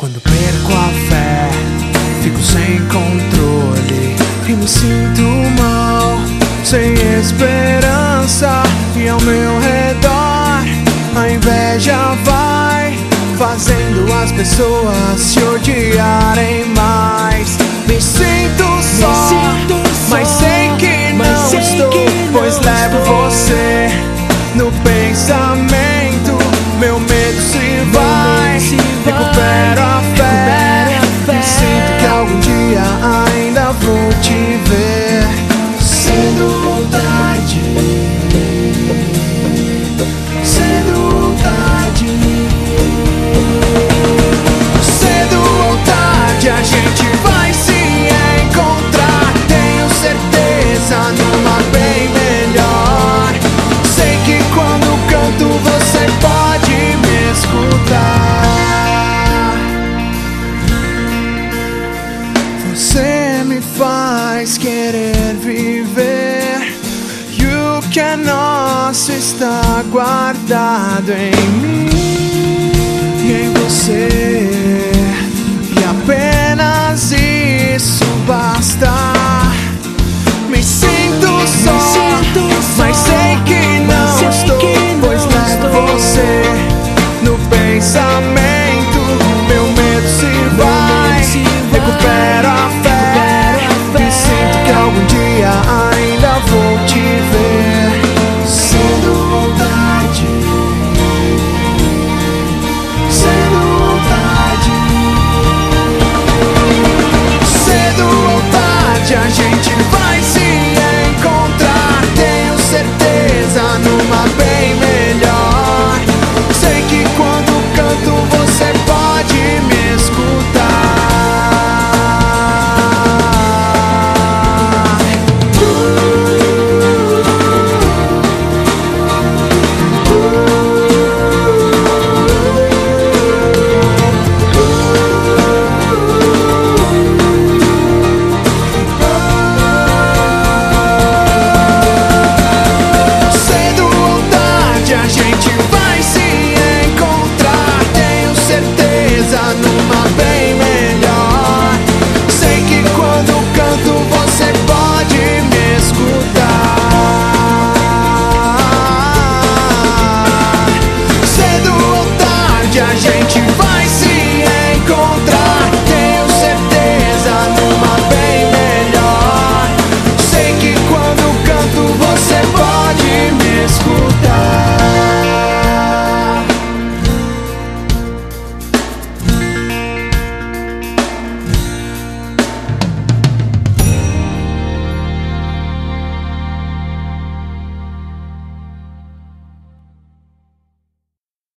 Quando perco a fé, fico sem controle e me sinto mal, sem esperança. E ao meu redor, a inveja vai fazendo as pessoas se odiarem mais. Me sinto só, me sinto só mas sei que não sei estou, que não pois estou. levo você no pensamento. querer viver e o que é nosso está guardado em mim. gente vai se encontrar. Tenho certeza numa bem melhor. Sei que quando canto você pode me escutar.